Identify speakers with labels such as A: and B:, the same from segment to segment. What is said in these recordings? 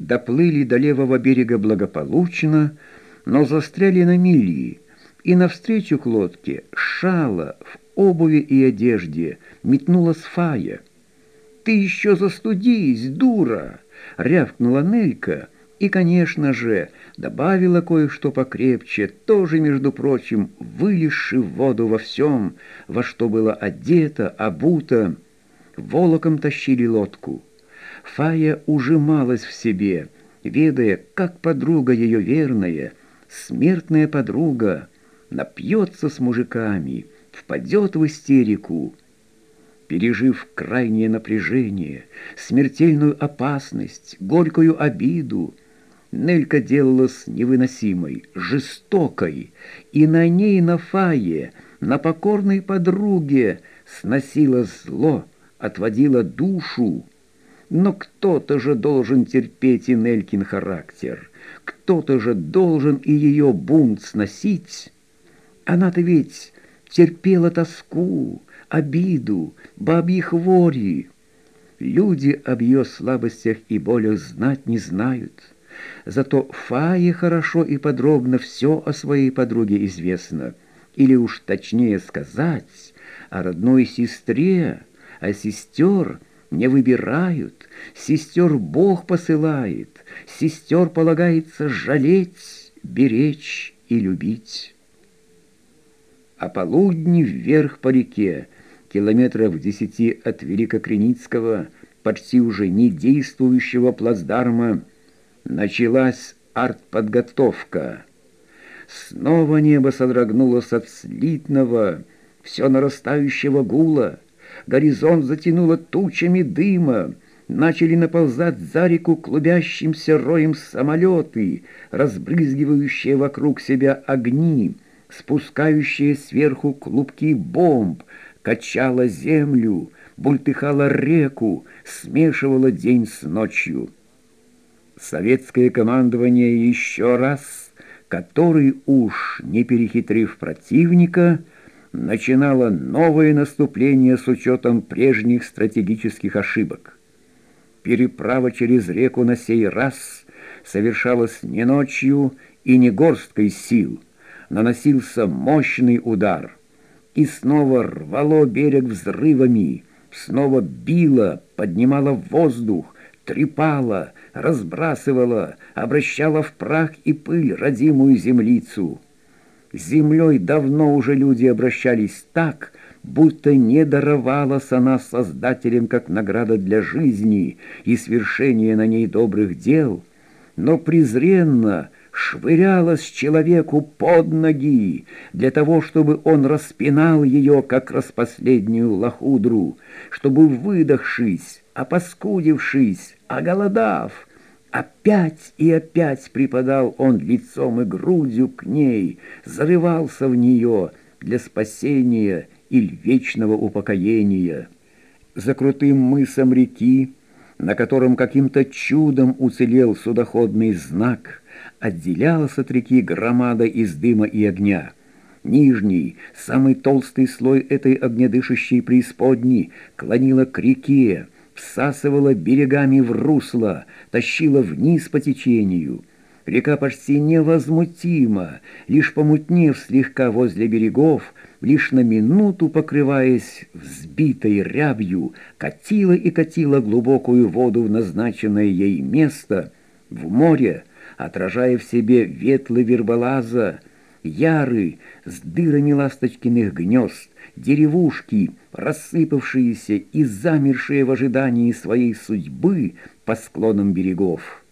A: доплыли до левого берега благополучно, но застряли на мели, и навстречу к лодке шала в обуви и одежде метнулась Фая. «Ты еще застудись, дура!» — рявкнула Нелька — и, конечно же, добавила кое-что покрепче, тоже, между прочим, вылезши в воду во всем, во что было одето, обуто. Волоком тащили лодку. Фая ужималась в себе, ведая, как подруга ее верная, смертная подруга, напьется с мужиками, впадет в истерику. Пережив крайнее напряжение, смертельную опасность, горькую обиду, Нелька делалась невыносимой, жестокой, и на ней, на Фае, на покорной подруге сносила зло, отводила душу. Но кто-то же должен терпеть и Нелькин характер, кто-то же должен и ее бунт сносить. Она-то ведь терпела тоску, обиду, бабьи хвори. Люди об ее слабостях и болях знать не знают. Зато Фае хорошо и подробно все о своей подруге известно. Или уж точнее сказать, о родной сестре, а сестер не выбирают, сестер Бог посылает, сестер полагается жалеть, беречь и любить. А полудни вверх по реке, километров десяти от Великокреницкого, почти уже не действующего плацдарма, Началась артподготовка. Снова небо содрогнулось от слитного, все нарастающего гула. Горизонт затянуло тучами дыма. Начали наползать за реку клубящимся роем самолеты, разбрызгивающие вокруг себя огни, спускающие сверху клубки бомб, качала землю, бультыхала реку, смешивала день с ночью. Советское командование еще раз, который уж, не перехитрив противника, начинало новое наступление с учетом прежних стратегических ошибок. Переправа через реку на сей раз совершалась не ночью и не горсткой сил, наносился мощный удар, и снова рвало берег взрывами, снова било, поднимало воздух, трепала, разбрасывала, обращала в прах и пыль родимую землицу. С землей давно уже люди обращались так, будто не даровалась она Создателем как награда для жизни и свершения на ней добрых дел, но презренно швырялась человеку под ноги для того, чтобы он распинал ее, как распоследнюю лохудру, чтобы, выдохшись, опаскудившись, оголодав, опять и опять припадал он лицом и грудью к ней, зарывался в нее для спасения или вечного упокоения. За крутым мысом реки, на котором каким-то чудом уцелел судоходный знак, отделялась от реки громада из дыма и огня. Нижний, самый толстый слой этой огнедышащей преисподней клонила к реке, всасывала берегами в русло, тащила вниз по течению. Река почти невозмутима, лишь помутнев слегка возле берегов, лишь на минуту покрываясь взбитой рябью, катила и катила глубокую воду в назначенное ей место, в море, отражая в себе ветлы верболаза, яры с дырами ласточкиных гнезд, деревушки, рассыпавшиеся и замершие в ожидании своей судьбы по склонам берегов.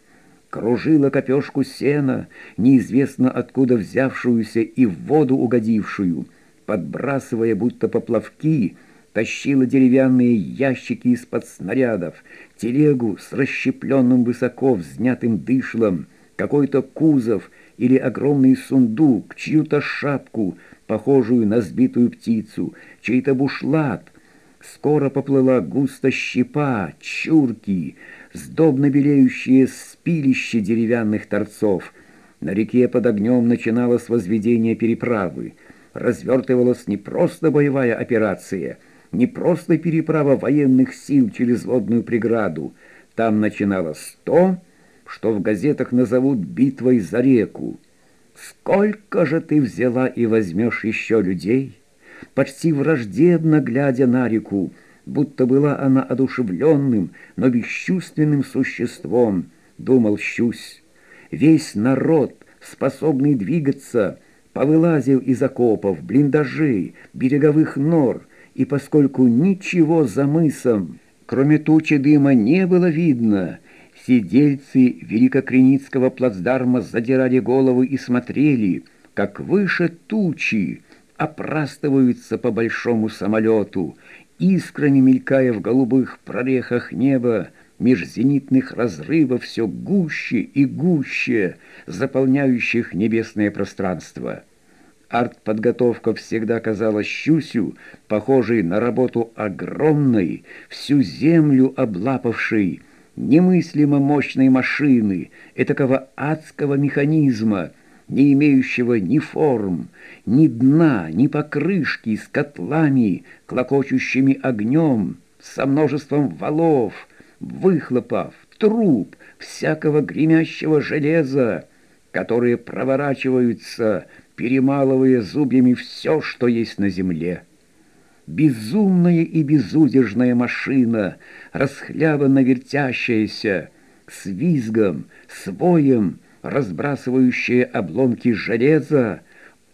A: Кружила копешку сена, неизвестно откуда взявшуюся и в воду угодившую, подбрасывая будто поплавки, тащила деревянные ящики из-под снарядов, телегу с расщепленным высоко взнятым дышлом, какой-то кузов или огромный сундук, чью-то шапку — похожую на сбитую птицу, чей-то бушлат. Скоро поплыла густо щепа, чурки, сдобно белеющие спилище деревянных торцов. На реке под огнем начиналось возведение переправы. Развертывалась не просто боевая операция, не просто переправа военных сил через водную преграду. Там начиналось то, что в газетах назовут битвой за реку. Сколько же ты взяла и возьмешь еще людей? Почти враждебно глядя на реку, будто была она одушевленным, но бесчувственным существом, думал Щусь. Весь народ, способный двигаться, повылазил из окопов, блиндажей, береговых нор, и поскольку ничего за мысом, кроме тучи дыма, не было видно, сидельцы Великокреницкого плацдарма задирали головы и смотрели, как выше тучи опрастываются по большому самолету, искрами мелькая в голубых прорехах неба, меж зенитных разрывов все гуще и гуще, заполняющих небесное пространство. Артподготовка всегда казалась Щусю, похожей на работу огромной, всю землю облапавшей, немыслимо мощной машины, этакого адского механизма, не имеющего ни форм, ни дна, ни покрышки, с котлами, клокочущими огнем, со множеством валов, выхлопов, труб, всякого гремящего железа, которые проворачиваются, перемалывая зубьями все, что есть на земле. Безумная и безудержная машина, расхлябанно вертящаяся, с визгом, с воем, разбрасывающая обломки железа,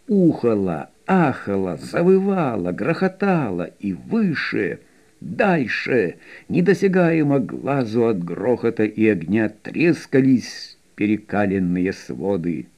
A: ухала, ахала, завывала, грохотала и выше, дальше, недосягаемо глазу от грохота и огня трескались перекаленные своды.